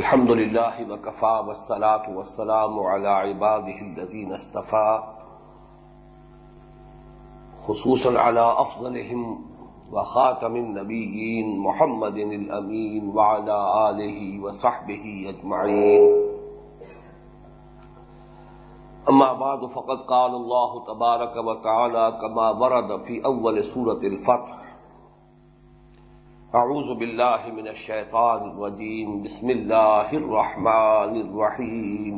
الحمد لله وكفى والصلاة والسلام على عباده الذين اصطفى. خصوصا على أفضلهم وخاتم النبيين محمد الأمين وعلى آله وصحبه أجمعين. أما بعد، فقد قال الله تبارك وتعالى كما ورد في أول سورة الفتح. اعوذ باللہ من الشیطان الرجیم، بسم اللہ الرحمن الرحیم۔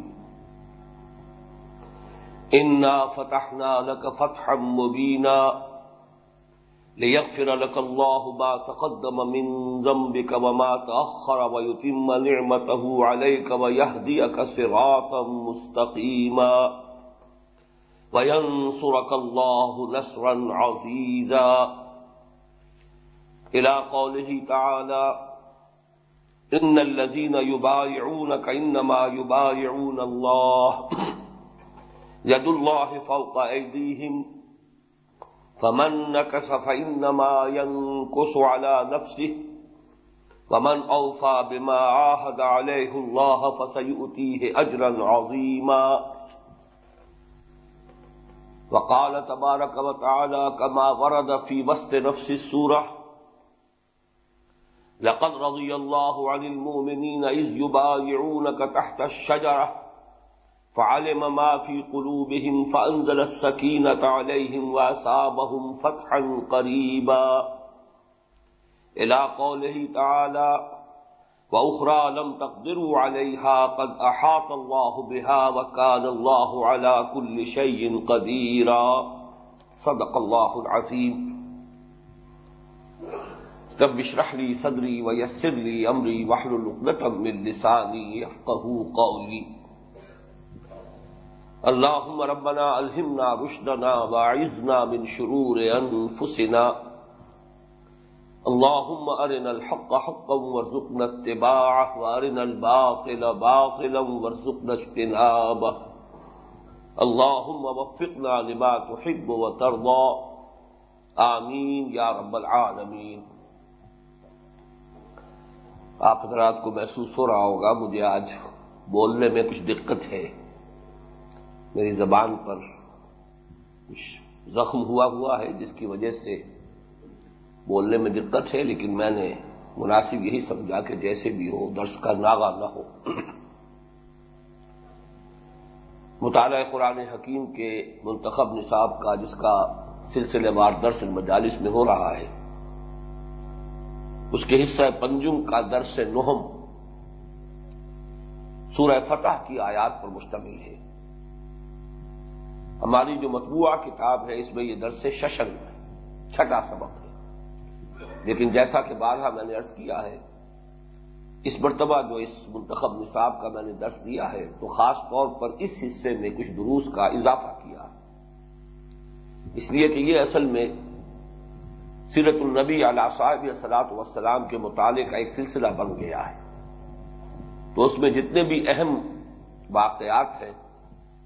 انا فتحنا لك فتحا مبینا ليغفر لك الله ما تقدم من ذنبك وما تأخر ويتم نعمته عليك ويهديك صراطا مستقيما وينصرك الله نصرا عزيزا الى قوله تعالى ان الذين يبايعونك انما يبايعون الله يد الله فوق ايديهم فمن نكس فانما ينكس على نفسه ومن اوفى بما عاهد عليه الله فسيؤتيه اجرا عظيما وقال تبارك وتعالى كما ورد في وسط نفس السوره لقد رضي الله عن المؤمنين إذ يبايعونك تحت الشجرة فعلم ما في قلوبهم فأنزل السكينة عليهم وأصابهم فتحا قريبا. إلى قوله تعالى وأخرى لم تقدروا عليها قد أحاط الله بها وكان الله على كل شيء قديرا. صدق الله العظيم. رب اشرح لي صدري ويسر لي امري واحلل عقدة من لساني يفقهوا قولي. اللهم ربنا الهمنا رشدنا واعذنا من شرور انفسنا اللهم ارنا الحق حقا وارزقنا اتباعه وارنا الباطل باطلا وارزقنا اجتنابه. اللهم وفقنا لما تحب وترضى. آمين يا رب العالمين. آپ حضرات کو محسوس ہو رہا ہوگا، مجھے آج بولنے میں کچھ دقت ہے۔ میری زبان پر کچھ زخم ہوا ہوا ہے، جس کی وجہ سے بولنے میں دقت ہے، لیکن میں نے مناسب یہی سمجھا کہ جیسے بھی ہو، درس کا ناغا نہ ہو۔ مطالعہ قرآن حکیم کے منتخب نصاب کا، جس کا سلسلے وار درس المجالس میں ہو رہا ہے اس کے حصہ پنجم کا درس نہم سورہ فتح کی آیات پر مشتمل ہے۔ ہماری جو مطبوعہ کتاب ہے، اس میں یہ درس ششن ہے، چھٹا سبق ہے۔ لیکن جیسا کہ بارہ میں نے ارض کیا ہے، اس مرتبہ جو اس منتخب نصاب کا میں نے درس دیا ہے، تو خاص طور پر اس حصے میں کچھ دروس کا اضافہ کیا۔ اس لیے کہ یہ اصل میں سیرت النبی علیہ صاحب صلاحت وسلام کے مطالعے کا ایک سلسلہ بن گیا ہے۔ تو اس میں جتنے بھی اہم واقعات ہیں،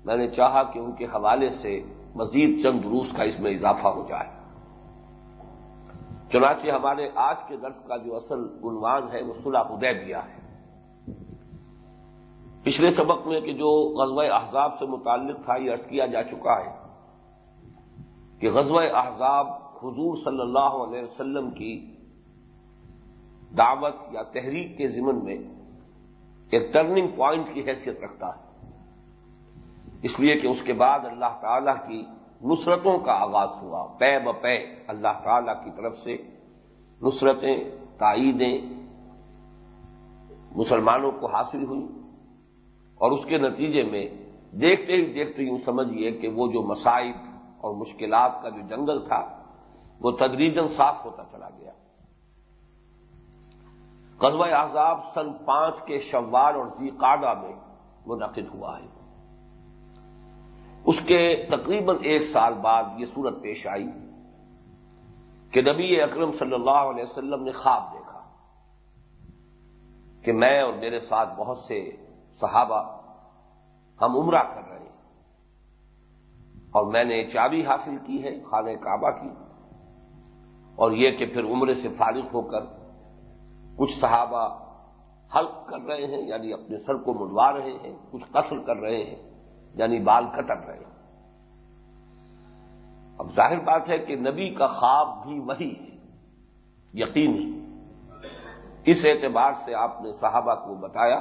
میں نے چاہا کہ ان کے حوالے سے مزید چند روس کا اس میں اضافہ ہو جائے۔ چنانچہ ہمارے آج کے درس کا جو اصل عنوان ہے، وہ صلح ادیبیہ ہے۔ پچھلے سبق میں کہ جو غزوہ احزاب سے متعلق تھا، یہ عرض کیا جا چکا ہے کہ غزوہ احزاب حضور صلی اللہ علیہ وسلم کی دعوت یا تحریک کے ضمن میں ایک ٹرننگ پوائنٹ کی حیثیت رکھتا ہے۔ اس لیے کہ اس کے بعد اللہ تعالی کی نصرتوں کا آغاز ہوا۔ پے بے اللہ تعالی کی طرف سے نصرتیں، تائیدیں مسلمانوں کو حاصل ہوئی اور اس کے نتیجے میں دیکھتے ہی دیکھتے یوں سمجھیے کہ وہ جو مسائب اور مشکلات کا جو جنگل تھا وہ تدریجن صاف ہوتا چلا گیا۔ قدوہ احزاب سن پانچ کے شوال اور زیقادہ میں منعقد ہوا ہے۔ اس کے تقریباً ایک سال بعد یہ صورت پیش آئی کہ نبی اکرم صلی اللہ علیہ وسلم نے خواب دیکھا کہ میں اور میرے ساتھ بہت سے صحابہ ہم عمرہ کر رہے ہیں اور میں نے چابی حاصل کی ہے، خانہ کعبہ کی۔ اور یہ کہ پھر عمرے سے فارغ ہو کر کچھ صحابہ حلق کر رہے ہیں یعنی اپنے سر کو مڑوا رہے ہیں، کچھ قصر کر رہے ہیں یعنی بال کٹک رہے ہیں۔ اب ظاہر بات ہے کہ نبی کا خواب بھی وہی ہے، یقینی۔ اس اعتبار سے آپ نے صحابہ کو بتایا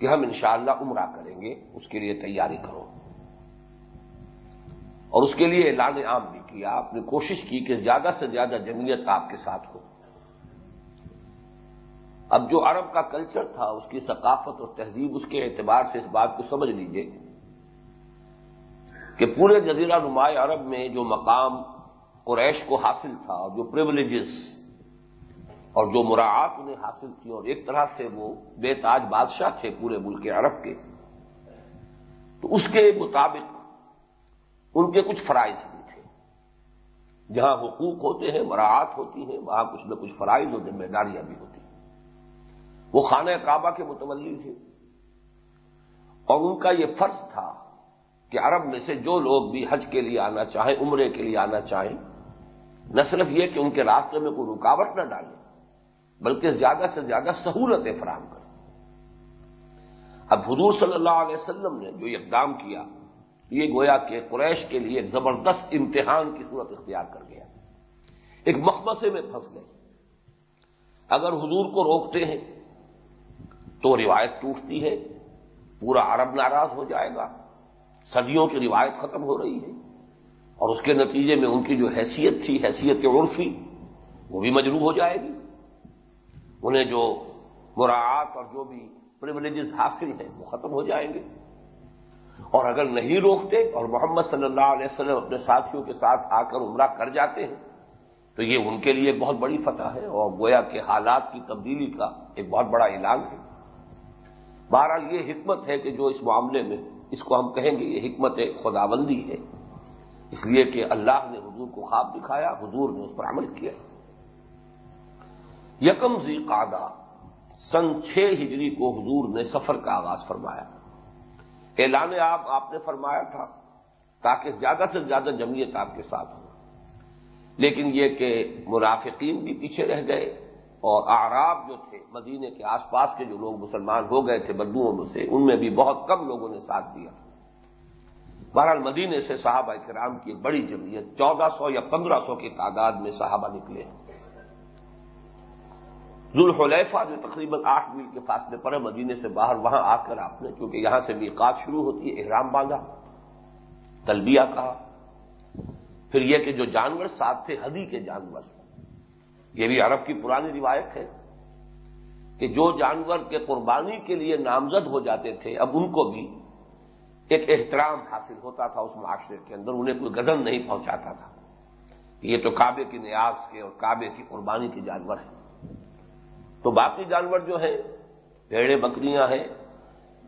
کہ ہم انشاءاللہ عمرہ کریں گے، اس کے لیے تیاری کرو۔ اور اس کے لیے اعلان عام بھی کیا۔ آپ نے کوشش کی کہ زیادہ سے زیادہ جمعیت آپ کے ساتھ ہو۔ اب جو عرب کا کلچر تھا، اس کی ثقافت اور تہذیب، اس کے اعتبار سے اس بات کو سمجھ لیجیے کہ پورے جزیرہ نمایاں عرب میں جو مقام قریش کو حاصل تھا اور جو پریولیجز اور جو مراعات انہیں حاصل تھی اور ایک طرح سے وہ بے تاج بادشاہ تھے پورے ملک عرب کے، تو اس کے مطابق ان کے کچھ فرائض بھی تھے۔ جہاں حقوق ہوتے ہیں، مراعات ہوتی ہیں، وہاں کچھ نہ کچھ فرائض اور ذمہ داریاں بھی ہوتی ہیں۔ وہ خانہ کعبہ کے متولی تھے۔ اور ان کا یہ فرض تھا کہ عرب میں سے جو لوگ بھی حج کے لیے آنا چاہیں، عمرے کے لیے آنا چاہیں، نہ صرف یہ کہ ان کے راستے میں کوئی رکاوٹ نہ ڈالیں، بلکہ زیادہ سے زیادہ سہولتیں فراہم کریں۔ اب حضور صلی اللہ علیہ وسلم نے جو اقدام کیا یہ گویا کہ قریش کے لیے زبردست امتحان کی صورت اختیار کر گیا۔ ایک مخمسے میں پھنس گئے۔ اگر حضور کو روکتے ہیں تو روایت ٹوٹتی ہے، پورا عرب ناراض ہو جائے گا۔ صدیوں کی روایت ختم ہو رہی ہے۔ اور اس کے نتیجے میں ان کی جو حیثیت تھی، حیثیت عرفی، وہ بھی مجروح ہو جائے گی۔ انہیں جو مراعات اور جو بھی پرولیجز حاصل ہیں، وہ ختم ہو جائیں گے۔ اور اگر نہیں روکتے اور محمد صلی اللہ علیہ وسلم اپنے ساتھیوں کے ساتھ آ کر عمرہ کر جاتے ہیں، تو یہ ان کے لیے بہت بڑی فتح ہے اور گویا کے حالات کی تبدیلی کا ایک بہت بڑا اعلان ہے۔ بہرحال یہ حکمت ہے کہ جو اس معاملے میں اس کو ہم کہیں گے، یہ حکمت خداوندی ہے۔ اس لیے کہ اللہ نے حضور کو خواب دکھایا، حضور نے اس پر عمل کیا۔ یکم زی قادہ سن چھ ہجری کو حضور نے سفر کا آغاز فرمایا۔ اعلان آپ آپ نے فرمایا تھا تاکہ زیادہ سے زیادہ جمعیت آپ کے ساتھ ہو۔ لیکن یہ کہ مرافقین بھی پیچھے رہ گئے اور آراب جو تھے، مدینے کے آس پاس کے جو لوگ مسلمان ہو گئے تھے بدوؤں میں سے، ان میں بھی بہت کم لوگوں نے ساتھ دیا۔ بہرحال مدینے سے صحابہ کرام کی بڑی جمعیت، چودہ سو یا پندرہ سو کی تعداد میں صحابہ نکلے۔ ہیں ذوالحلیفہ جو تقریباً آٹھ میل کے فاصلے پر ہے، مدینے سے باہر وہاں آ کر آپ نے کیونکہ یہاں سے بھی شروع ہوتی ہے، احرام باندھا، تلبیہ کہا۔ پھر یہ کہ جو جانور ساتھ تھے، ہدی کے جانور۔ یہ بھی عرب کی پرانی روایت ہے کہ جو جانور کے قربانی کے لیے نامزد ہو جاتے تھے، اب ان کو بھی ایک احترام حاصل ہوتا تھا اس معاشرے کے اندر، انہیں کوئی گزن نہیں پہنچاتا تھا۔ یہ تو کعبے کی نیاز کے اور کعبے کی قربانی کے جانور ہیں۔ تو باقی جانور جو ہیں، بھیڑے، بکریاں ہیں،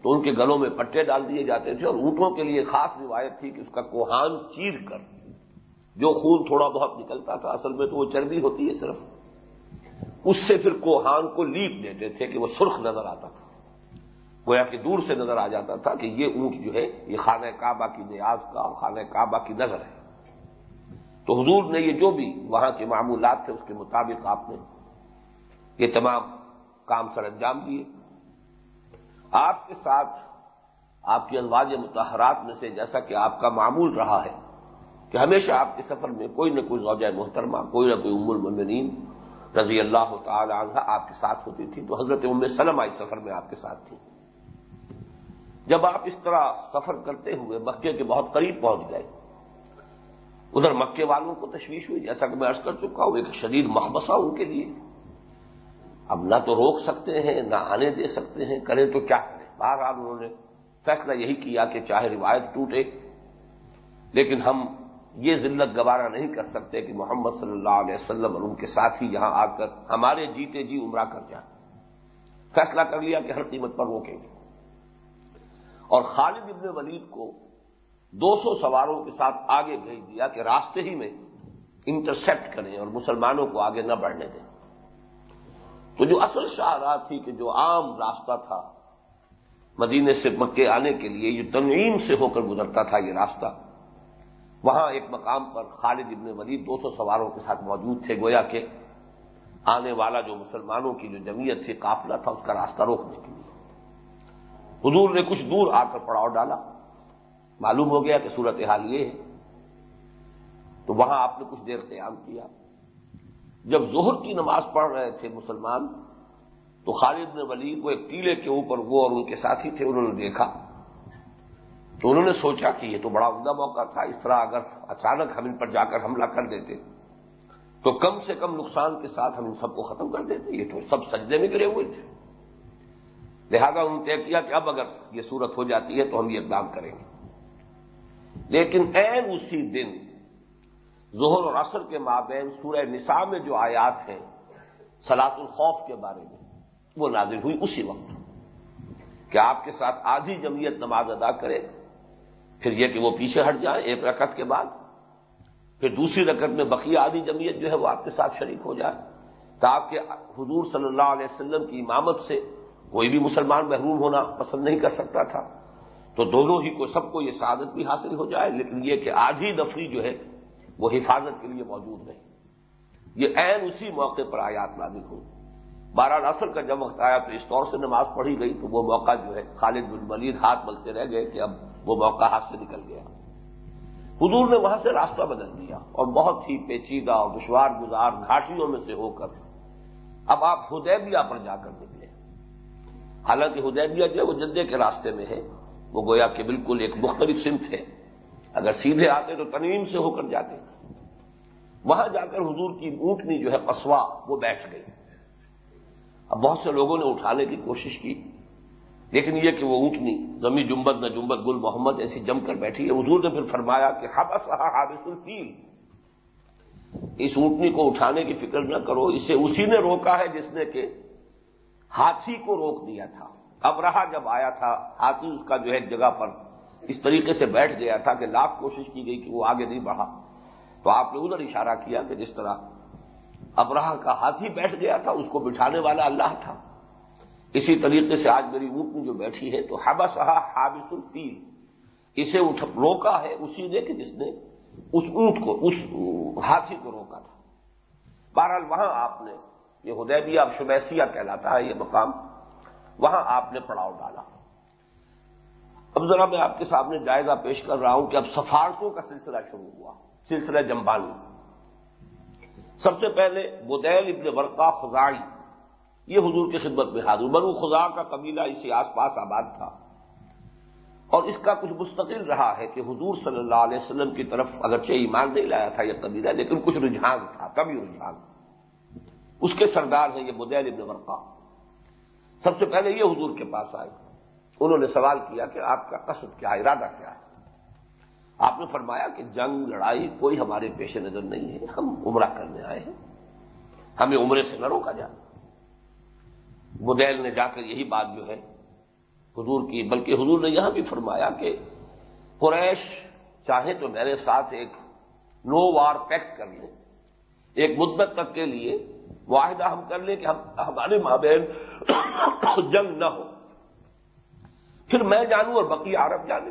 تو ان کے گلوں میں پٹے ڈال دیے جاتے تھے اور اونٹوں کے لیے خاص روایت تھی کہ اس کا کوہان چیر کر، جو خون تھوڑا بہت نکلتا تھا، اصل میں تو وہ چربی ہوتی ہے صرف۔ اس سے پھر کوہان کو لیپ دیتے تھے کہ وہ سرخ نظر آتا تھا۔ گویا کہ دور سے نظر آ جاتا تھا کہ یہ اونٹ جو ہے، یہ خانہ کعبہ کی نیاز کا اور خانہ کعبہ کی نظر ہے۔ تو حضور نے یہ جو بھی وہاں کے معمولات تھے، اس کے مطابق آپ نے یہ تمام کام سر انجام دیے۔ آپ کے ساتھ آپ کی انواج متحرات میں سے جیسا کہ آپ کا معمول رہا ہے کہ ہمیشہ آپ کے سفر میں کوئی نہ کوئی زوجہ محترمہ، کوئی نہ کوئی ام المنین رضی اللہ تعالی عنہ آپ کے ساتھ ہوتی تھی، تو حضرت ام سلم آئی سفر میں آپ کے ساتھ تھی جب آپ اس طرح سفر کرتے ہوئے مکے کے بہت قریب پہنچ گئے، ادھر مکے والوں کو تشویش ہوئی، جیسا کہ میں ارض کر چکا ہوں، ایک شدید محبسہ ان کے لیے۔ اب نہ تو روک سکتے ہیں، نہ آنے دے سکتے ہیں کریں تو کیا؟ کریں بہرحال انہوں نے فیصلہ یہی کیا کہ چاہے روایت ٹوٹے، لیکن ہم یہ ذلت گوارا نہیں کر سکتے کہ محمد صلی اللہ علیہ وسلم اور ان کے ساتھی یہاں آ کر ہمارے جیتے جی عمرہ کر جائیں۔ فیصلہ کر لیا کہ ہر قیمت پر روکیں گے۔ اور خالد ابن ولید کو دو سو سواروں کے ساتھ آگے بھیج دیا کہ راستے ہی میں انٹرسپٹ کریں اور مسلمانوں کو آگے نہ بڑھنے دیں۔ تو جو اصل شاہراہ تھی کہ جو عام راستہ تھا، مدینے سے مکے آنے کے لیے یہ تنعیم سے ہو کر گزرتا تھا یہ راستہ۔ وہاں ایک مقام پر خالد ابن ولید دو سو سواروں کے ساتھ موجود تھے، گویا کہ آنے والا جو مسلمانوں کی جو جمعیت تھی، قافلہ تھا، اس کا راستہ روکنے کے لیے۔ حضور نے کچھ دور آ کر پڑاؤ ڈالا۔ معلوم ہو گیا کہ صورت حال یہ ہے۔ تو وہاں آپ نے کچھ دیر قیام کیا۔ جب ظہر کی نماز پڑھ رہے تھے مسلمان، تو خالد نے ولید وہ ایک ٹیلے کے اوپر وہ اور ان کے ساتھی تھے، انہوں نے دیکھا۔ تو انہوں نے سوچا کہ یہ تو بڑا عمدہ موقع تھا، اس طرح اگر اچانک ہم ان پر جا کر حملہ کر دیتے، تو کم سے کم نقصان کے ساتھ ہم ان سب کو ختم کر دیتے۔ یہ تو سب سجدے میں گرے ہوئے تھے۔ لہذا انہوں نے طے کیا کہ اب اگر یہ صورت ہو جاتی ہے تو ہم یہ اقدام کریں گے۔ لیکن این اسی دن ظہر اور عصر کے مابین سورہ نساء میں جو آیات ہیں سلاط الخوف کے بارے میں، وہ نازل ہوئی اسی وقت۔ کہ آپ کے ساتھ آدھی جمعیت نماز ادا کرے، پھر یہ کہ وہ پیچھے ہٹ جائیں ایک رکعت کے بعد، پھر دوسری رکعت میں بقیہ آدھی جمعیت جو ہے وہ آپ کے ساتھ شریک ہو جائے تاکہ حضور صلی اللہ علیہ وسلم کی امامت سے کوئی بھی مسلمان محروم ہونا پسند نہیں کر سکتا تھا۔ تو دونوں ہی کو، سب کو یہ سعادت بھی حاصل ہو جائے، لیکن یہ کہ آدھی دفری جو ہے وہ حفاظت کے لیے موجود نہیں۔ یہ عین اسی موقع پر آیات نازل ہوں۔ بارہ نصر کا جب وقت آیا تو اس طور سے نماز پڑھی گئی تو وہ موقع جو ہے خالد بن ولید ہاتھ ملتے رہ گئے کہ اب وہ موقع ہاتھ سے نکل گیا۔ حضور نے وہاں سے راستہ بدل دیا اور بہت ہی پیچیدہ اور دشوار گزار گھاٹیوں میں سے ہو کر اب آپ ہدیبیہ پر جا کر نکلے۔ حالانکہ ہدیبیہ جو ہے وہ جدے کے راستے میں ہے۔ وہ گویا کہ بالکل ایک مختلف سمت ہے۔ اگر سیدھے آتے تو تنویم سے ہو کر جاتے۔ وہاں جا کر حضور کی اونٹنی جو ہے قصوا وہ بیٹھ گئی۔ اب بہت سے لوگوں نے اٹھانے کی کوشش کی، لیکن یہ کہ وہ اونٹنی، زمین جمبت نہ جمبت گل محمد ایسی جم کر بیٹھی ہے۔ حضور نے پھر فرمایا کہ حبس حابس الفیل اس اونٹنی کو اٹھانے کی فکر نہ کرو، اسے اسی نے روکا ہے جس نے کہ ہاتھی کو روک دیا تھا۔ اب رہا جب آیا تھا، ہاتھی اس کا جو ہے جگہ پر اس طریقے سے بیٹھ گیا تھا کہ لاکھ کوشش کی گئی کہ وہ آگے نہیں بڑھا۔ تو آپ نے ادھر اشارہ کیا کہ جس طرح ابراہ کا ہاتھی بیٹھ گیا تھا، اس کو بٹھانے والا اللہ تھا۔ اسی طریقے سے آج میری اونٹ میں جو بیٹھی ہے، تو ہبا سہا حابس الفیل اسے روکا ہے اسی نے کہ جس نے اس اونٹ کو، اس ہاتھی کو روکا تھا۔ بہرحال وہاں آپ نے یہ ہدیبیہ اب شبیسیہ کہلاتا ہے یہ مقام۔ وہاں آپ نے پڑاؤ ڈالا۔ اب ذرا میں آپ کے سامنے جائزہ پیش کر رہا ہوں کہ اب سفارتوں کا سلسلہ شروع ہوا، سلسلہ جمبانی سب سے پہلے بدیل ابن ورقا خزائی یہ حضور کی خدمت میں حاضر۔ بنو خزا کا قبیلہ اسی آس پاس آباد تھا۔ اور اس کا کچھ مستقل رہا ہے کہ حضور صلی اللہ علیہ وسلم کی طرف اگرچہ ایمان نہیں لایا تھا یہ قبیلہ، لیکن کچھ رجحان تھا کبھی رجحان۔ اس کے سردار ہیں یہ بدیل ابن ورقا سب سے پہلے یہ حضور کے پاس آئے۔ انہوں نے سوال کیا کہ آپ کا قصد کیا ہے، ارادہ کیا ہے؟ آپ نے فرمایا کہ جنگ، لڑائی کوئی ہمارے پیش نظر نہیں ہے، ہم عمرہ کرنے آئے ہیں۔ ہمیں عمرے سے نہ روکا جائے۔ بدیل نے جا کر یہی بات جو ہے، حضور کی، بلکہ حضور نے یہاں بھی فرمایا کہ قریش چاہے تو میرے ساتھ ایک نو وار پیکٹ کر لیں۔ ایک مدت تک کے لیے معاہدہ ہم کر لیں کہ ہم، ہمارے ماں بہن جنگ نہ ہو۔ پھر میں جانوں اور بقی عرب جانے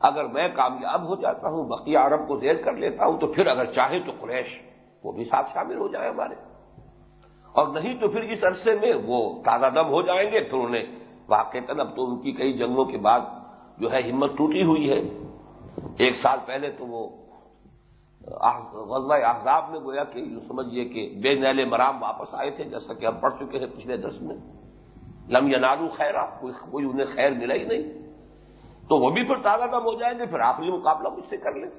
اگر میں کامیاب ہو جاتا ہوں، بقیہ عرب کو زیر کر لیتا ہوں، تو پھر اگر چاہے تو قریش، وہ بھی ساتھ شامل ہو جائے ہمارے۔ اور نہیں تو پھر اس عرصے میں وہ تازہ دم ہو جائیں گے، پھر انہیں واقع اب تو ان کی کئی جنگوں کے بعد جو ہے ہمت ٹوٹی ہوئی ہے۔ ایک سال پہلے تو وہ غزوہ احزاب میں گویا کہ یوں سمجھیے کہ بے نیل مرام واپس آئے تھے، جیسا کہ ہم پڑھ چکے ہیں پچھلے درس میں۔ لم ینالو خیرہ کوئی انہیں خیر ملا ہی نہیں۔ تو وہ بھی پھر تازہ دم ہو جائیں گے، پھر آخری مقابلہ مجھ سے کر لیں۔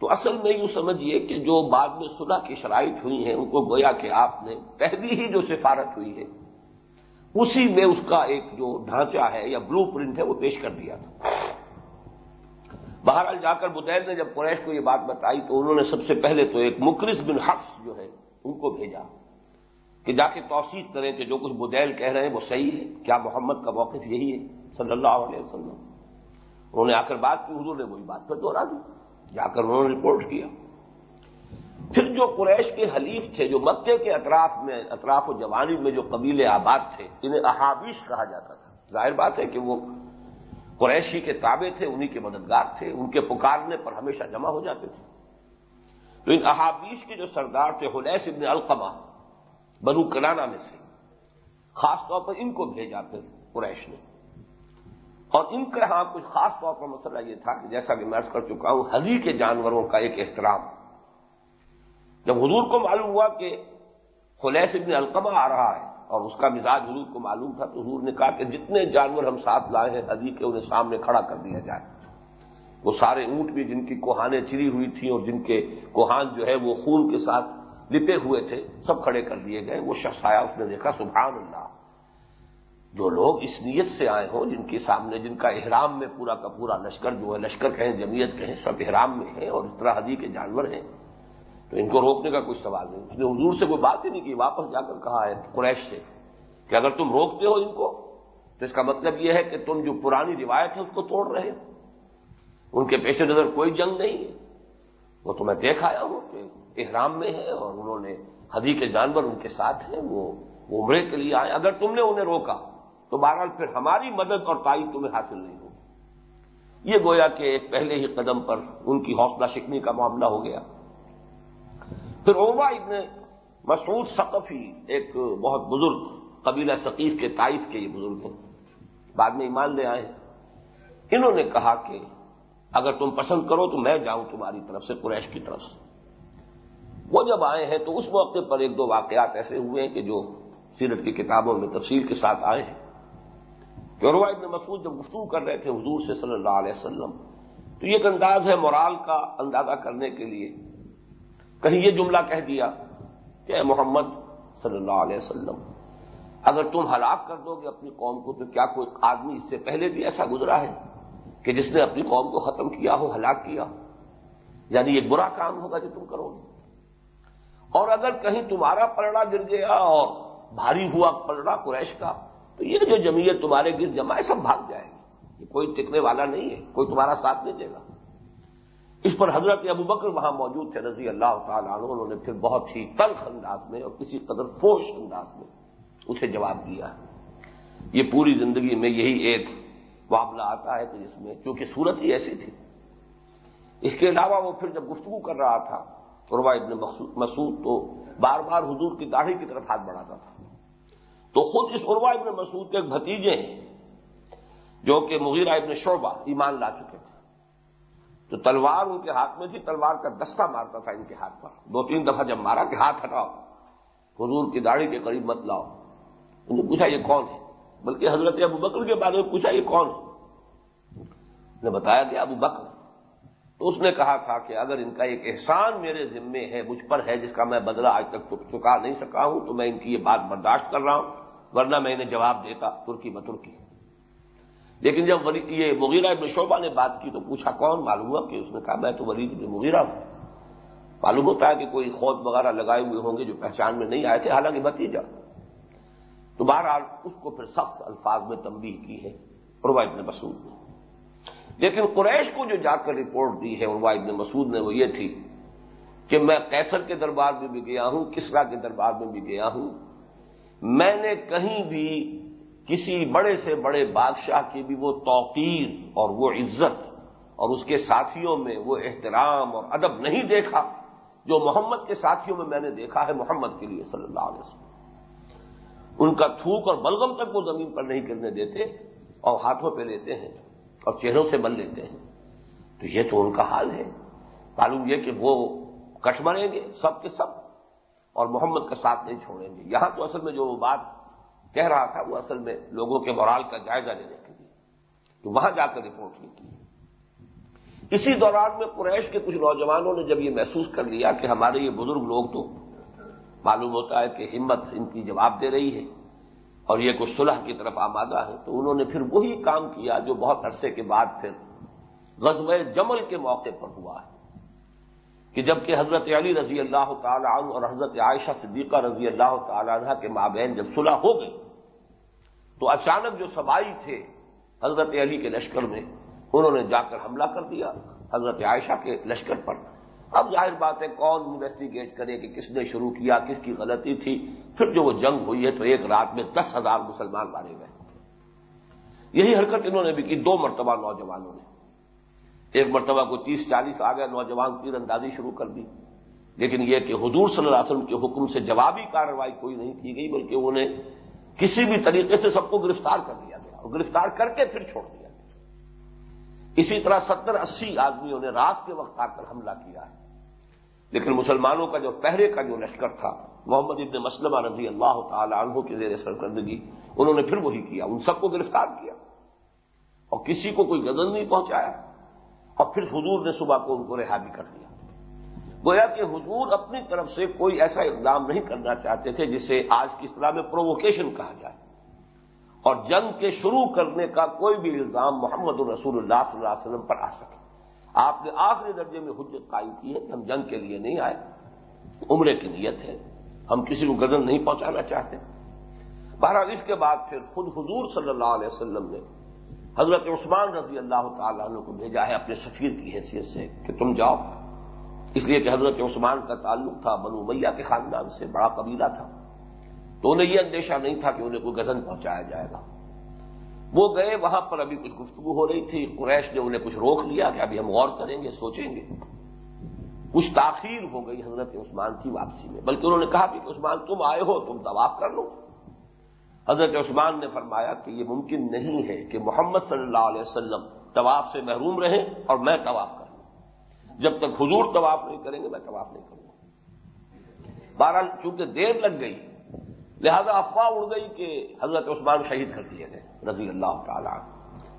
تو اصل میں یوں سمجھیے کہ جو بعد میں صلح کی شرائط ہوئی ہیں، ان کو گویا کہ آپ نے پہلی ہی جو سفارت ہوئی ہے، اسی میں اس کا ایک جو ڈھانچہ ہے یا بلو پرنٹ ہے، وہ پیش کر دیا تھا۔ بہرحال جا کر بدیل نے جب قریش کو یہ بات بتائی، تو انہوں نے سب سے پہلے تو ایک مکرس بن حفظ جو ہے، ان کو بھیجا۔ کہ جا کے توثیق کریں کہ جو کچھ بدیل کہہ رہے ہیں وہ صحیح ہے۔ کیا محمد کا موقف یہی ہے؟ صلی اللہ علیہ وسلم۔ انہوں نے آ کر بات کی، حضور نے وہی بات پھر دوہرا دی۔ جا کر انہوں نے رپورٹ کیا۔ پھر جو قریش کے حلیف تھے، جو مکے کے اطراف میں، اطراف و جوانی میں جو قبیلے آباد تھے، انہیں احابیش کہا جاتا تھا۔ ظاہر بات ہے کہ وہ قریشی کے تابع تھے، انہی کے مددگار تھے، ان کے پکارنے پر ہمیشہ جمع ہو جاتے تھے۔ تو ان احابیش کے جو سردار تھے حلیس ابن القمہ بنو کرانا میں سے، خاص طور پر ان کو بھیجا پھر قریش نے۔ اور ان کے ہاں کچھ خاص طور پر مسئلہ یہ تھا کہ جیسا کہ میں کر چکا ہوں حدی کے جانوروں کا ایک احترام۔ جب حضور کو معلوم ہوا کہ خلیس ابن القمہ آ رہا ہے اور اس کا مزاج حضور کو معلوم تھا، تو حضور نے کہا کہ جتنے جانور ہم ساتھ لائے ہیں حدی کے انہیں سامنے کھڑا کر دیا جائے۔ وہ سارے اونٹ بھی جن کی کوہانیں چری ہوئی تھیں اور جن کے کوہان جو ہے وہ خون کے ساتھ لپے ہوئے تھے، سب کھڑے کر دیے گئے۔ وہ شخص آیا، اس نے دیکھا، سبحان اللہ۔ جو لوگ اس نیت سے آئے ہوں، جن کے سامنے، جن کا احرام میں پورا کا پورا لشکر جو ہے، لشکر کہیں جمیت کہیں، سب احرام میں ہیں اور اس طرح حدی کے جانور ہیں، تو ان کو روکنے کا کوئی سوال نہیں۔ اس نے حضور سے کوئی بات ہی نہیں کی، واپس جا کر کہا ہے، قریش سے، کہ اگر تم روکتے ہو ان کو، تو اس کا مطلب یہ ہے کہ تم جو پرانی روایت ہے، اس کو توڑ رہے ہو۔ ان کے پیش نظر کوئی جنگ نہیں ہے۔ وہ تو میں دیکھ آیا ہوں کہ احرام میں ہے اور انہوں نے حدی کے جانور ان کے ساتھ ہیں، وہ عمرے کے لیے آئے۔ اگر تم نے انہیں روکا، تو بہرحال پھر ہماری مدد اور تائید تمہیں حاصل نہیں ہوگی۔ یہ گویا کہ ایک پہلے ہی قدم پر ان کی حوصلہ شکنی کا معاملہ ہو گیا۔ پھر عروا ابن مسعود ثقفی، ایک بہت بزرگ قبیلہ ثقیف کے طائف کے یہ بزرگ ہیں، بعد میں ایمان لے آئے۔ انہوں نے کہا کہ اگر تم پسند کرو تو میں جاؤں تمہاری طرف سے قریش کی طرف سے۔ وہ جب آئے ہیں تو اس موقع پر ایک دو واقعات ایسے ہوئے ہیں کہ جو سیرت کی کتابوں میں تفصیل کے ساتھ آئے ہیں۔ عروا ابن مسعود جب گفتگو کر رہے تھے حضور سے صلی اللہ علیہ وسلم، تو یہ ایک انداز ہے مورال کا اندازہ کرنے کے لیے۔ کہیں یہ جملہ کہہ دیا کہ اے محمد صلی اللہ علیہ وسلم، اگر تم ہلاک کر دو گے اپنی قوم کو تو کیا کوئی آدمی اس سے پہلے بھی ایسا گزرا ہے؟ کہ جس نے اپنی قوم کو ختم کیا ہو، ہلاک کیا یعنی یہ برا کام ہوگا جو تم کرو گے۔ اور اگر کہیں تمہارا پلڑا گر گیا اور بھاری ہوا پلڑا قریش کا، تو یہ جو جمعیت تمہارے گرد جمع ہے، سب بھاگ جائے گی۔ یہ کوئی ٹکنے والا نہیں ہے، کوئی تمہارا ساتھ نہیں دے گا۔ اس پر حضرت ابو بکر وہاں موجود تھے، رضی اللہ تعالیٰ عنہ، انہوں نے پھر بہت ہی تلخ انداز میں اور کسی قدر فوش انداز میں اسے جواب دیا۔ یہ پوری زندگی میں یہی ایک معاملہ آتا ہے کہ جس میں چونکہ صورت ہی ایسی تھی۔ اس کے علاوہ وہ پھر جب گفتگو کر رہا تھا قربا ابن مسعود تو بار بار حضور کی داڑھی کی طرف ہاتھ بڑھاتا تھا۔ تو خود اس عروا ابن مسعود کے ایک بھتیجے ہیں، جو کہ مغیرہ ابن شعبہ ایمان لا چکے تھے۔ تو تلوار ان کے ہاتھ میں تھی، تلوار کا دستہ مارتا تھا ان کے ہاتھ پر۔ دو تین دفعہ جب مارا کہ ہاتھ ہٹاؤ، حضور کی داڑھی کے قریب مت لاؤ۔ انہوں نے پوچھا، یہ کون ہے؟ بلکہ حضرت ابو بکر کے بارے میں پوچھا، یہ کون؟ ہے نے بتایا کہ ابو بکر۔ تو اس نے کہا تھا کہ اگر ان کا ایک احسان میرے ذمے ہے، مجھ پر ہے، جس کا میں بدلہ آج تک چکا نہیں سکا ہوں، تو میں ان کی یہ بات برداشت کر رہا ہوں، ورنہ میں انہیں جواب دیتا ترکی بترکی۔ لیکن جب یہ مغیرہ ابن شعبہ نے بات کی تو پوچھا، کون؟ معلوم ہوا کہ اس نے کہا، میں تو ولید ابن مغیرہ ہوں۔ معلوم ہوتا ہے کہ کوئی خود وغیرہ لگائے ہوئے ہوں گے جو پہچان میں نہیں آئے تھے، حالانکہ بتیجا تو بہرحال اس کو پھر سخت الفاظ میں تنبیہ کی ہے عروا ابن مسعود نے۔ لیکن قریش کو جو جا کر رپورٹ دی ہے عروا ابن مسعود نے وہ یہ تھی کہ میں کیسر کے دربار میں بھی گیا ہوں، کسرا کے دربار میں بھی گیا ہوں۔ میں نے کہیں بھی کسی بڑے سے بڑے بادشاہ کی بھی وہ توقیر اور وہ عزت اور اس کے ساتھیوں میں وہ احترام اور ادب نہیں دیکھا جو محمد کے ساتھیوں میں میں نے دیکھا ہے محمد کے لیے صلی اللہ علیہ وسلم۔ ان کا تھوک اور بلغم تک وہ زمین پر نہیں کرنے دیتے اور ہاتھوں پہ لیتے ہیں اور چہروں سے بل لیتے ہیں۔ تو یہ تو ان کا حال ہے۔ معلوم یہ کہ وہ کٹ مریں گے، سب کے سب، اور محمد کا ساتھ نہیں چھوڑیں گے۔ یہاں تو اصل میں جو وہ بات کہہ رہا تھا، وہ اصل میں لوگوں کے مورال کا جائزہ لینے کے لیے۔ تو وہاں جا کر رپورٹ نہیں کی۔ اسی دوران میں قریش کے کچھ نوجوانوں نے جب یہ محسوس کر لیا کہ ہمارے یہ بزرگ لوگ تو معلوم ہوتا ہے کہ ہمت ان کی جواب دے رہی ہے اور یہ کچھ صلح کی طرف آمادہ ہے، تو انہوں نے پھر وہی کام کیا جو بہت عرصے کے بعد پھر غزوہ جمل کے موقع پر ہوا ہے۔ کہ جبکہ حضرت علی رضی اللہ تعالی عنہ اور حضرت عائشہ صدیقہ رضی اللہ تعالی عنہ کے مابین جب صلح ہو گئی، تو اچانک جو سبائی تھے حضرت علی کے لشکر میں، انہوں نے جا کر حملہ کر دیا۔ حضرت عائشہ کے لشکر پر اب ظاہر بات ہے کون انویسٹیگیٹ کرے کہ کس نے شروع کیا، کس کی غلطی تھی؟ پھر جو وہ جنگ ہوئی ہے تو ایک رات میں دس ہزار مسلمان مارے گئے۔ یہی حرکت انہوں نے بھی کی، دو مرتبہ نوجوانوں نے۔ ایک مرتبہ کو تیس چالیس آ گئے، نوجوان تیر اندازی شروع کر دی۔ لیکن یہ کہ حضور صلی اللہ علیہ وسلم کے حکم سے جوابی کارروائی کوئی نہیں کی گئی، بلکہ انہیں کسی بھی طریقے سے سب کو گرفتار کر دیا گیا۔ اور گرفتار کر کے پھر چھوڑ دیا۔ اسی طرح ستر اسی آدمیوں نے رات کے وقت آ کر حملہ کیا ہے۔ لیکن مسلمانوں کا جو پہرے کا جو لشکر تھا، محمد ابن مسلمہ رضی اللہ تعالی عنہ کے زیر سرکردگی، انہوں نے پھر وہی کیا، ان سب کو گرفتار کیا۔ اور کسی کو کوئی غزل نہیں پہنچایا۔ اور پھر حضور نے صبح کو ان کو رہا بھی کر دیا۔ گویا کہ حضور اپنی طرف سے کوئی ایسا اقدام نہیں کرنا چاہتے تھے جسے آج کی اصطلاح میں پرووکیشن کہا جائے۔ اور جنگ کے شروع کرنے کا کوئی بھی الزام محمد الرسول اللہ صلی اللہ علیہ وسلم پر آ سکے۔ آپ نے آخری درجے میں حجت قائم کی ہے کہ ہم جنگ کے لیے نہیں آئے۔ عمرے کی نیت ہے۔ ہم کسی کو گدن نہیں پہنچانا چاہتے۔ بہرحال اس کے بعد پھر خود حضور صلی اللہ علیہ وسلم نے حضرت عثمان رضی اللہ تعالیٰ عنہ کو بھیجا ہے اپنے سفیر کی حیثیت سے کہ تم جاؤ۔ اس لیے کہ حضرت عثمان کا تعلق تھا بنو میاں کے خاندان سے، بڑا قبیلہ تھا۔ تو انہیں یہ اندیشہ نہیں تھا کہ انہیں کوئی گزن پہنچایا جائے گا۔ وہ گئے، وہاں پر ابھی کچھ گفتگو ہو رہی تھی۔ قریش نے انہیں کچھ روک لیا کہ ابھی ہم غور کریں گے، سوچیں گے۔ کچھ تاخیر ہو گئی حضرت عثمان کی واپسی میں۔ بلکہ انہوں نے کہا کہ عثمان تم آئے ہو، تم طواف کر لو۔ حضرت عثمان نے فرمایا کہ یہ ممکن نہیں ہے کہ محمد صلی اللہ علیہ وسلم طواف سے محروم رہیں اور میں طواف کر لوں۔ جب تک حضور طواف نہیں کریں گے، میں طواف نہیں کروں گا۔ بہرحال چونکہ دیر لگ گئی لہذا افواہ اڑ گئی کہ حضرت عثمان شہید کر دیے گئے، رضی اللہ تعالی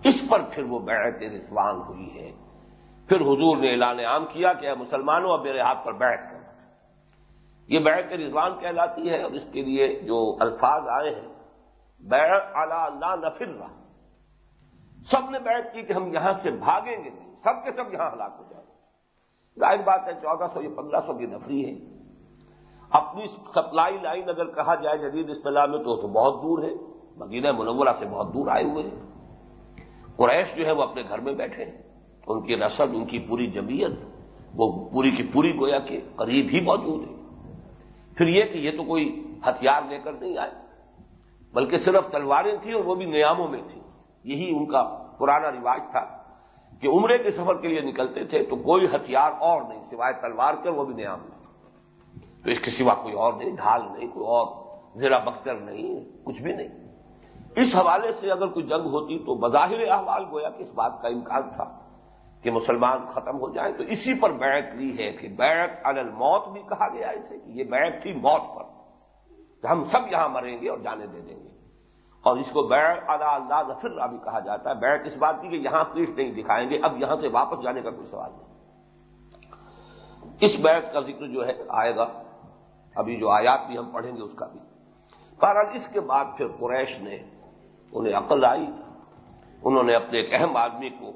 اس پر پھر وہ بیعت رضوان ہوئی ہے۔ پھر حضور نے اعلان عام کیا کہ مسلمانوں، اب میرے ہاتھ پر بیعت کر یہ بیعت رضوان کہلاتی ہے اور اس کے لیے جو الفاظ آئے ہیں، بیعت اللہ نفر۔ رہا سب نے بیعت کی کہ ہم یہاں سے بھاگیں گے۔ سب کے سب یہاں ہلاک ہو جائیں۔ ظاہر بات ہے، چودہ سو یا پندرہ سو کی نفری ہے۔ اپنی سپلائی لائن اگر کہا جائے جدید اصطلاح میں تو تو بہت دور ہے۔ مدینہ منورہ سے بہت دور آئے ہوئے ہیں۔ قریش جو ہے وہ اپنے گھر میں بیٹھے ہیں۔ ان کی رسد، ان کی پوری جمعیت، وہ پوری کی پوری گویا کے قریب ہی موجود ہے۔ پھر یہ کہ یہ تو کوئی ہتھیار لے کر نہیں آئے، بلکہ صرف تلواریں تھیں اور وہ بھی نیاموں میں تھیں۔ یہی ان کا پرانا رواج تھا کہ عمرے کے سفر کے لیے نکلتے تھے تو کوئی ہتھیار اور نہیں، سوائے تلوار کے وہ بھی نیام میں۔ تو اس کے سوا کوئی اور نہیں، ڈھال نہیں، کوئی اور زیرا بختر نہیں، کچھ بھی نہیں۔ اس حوالے سے اگر کوئی جنگ ہوتی تو بظاہر احوال گویا کہ اس بات کا امکان تھا کہ مسلمان ختم ہو جائیں۔ تو اسی پر بیعت لی ہے کہ بیعت الموت بھی کہا گیا اسے کہ یہ بیعت تھی موت پر۔ کہ ہم سب یہاں مریں گے اور جانے دے دیں گے۔ اور اس کو بیعت اعلی اللہ ظفر بھی کہا جاتا ہے۔ بیعت اس بات کی کہ یہاں پیٹ نہیں دکھائیں گے، اب یہاں سے واپس جانے کا کوئی سوال نہیں۔ اس بیعت کا ذکر جو ہے، آئے گا۔ ابھی جو آیات بھی ہم پڑھیں گے اس کا بھی۔ بہرحال اس کے بعد پھر قریش نے انہیں عقل آئی، انہوں نے اپنے ایک اہم آدمی کو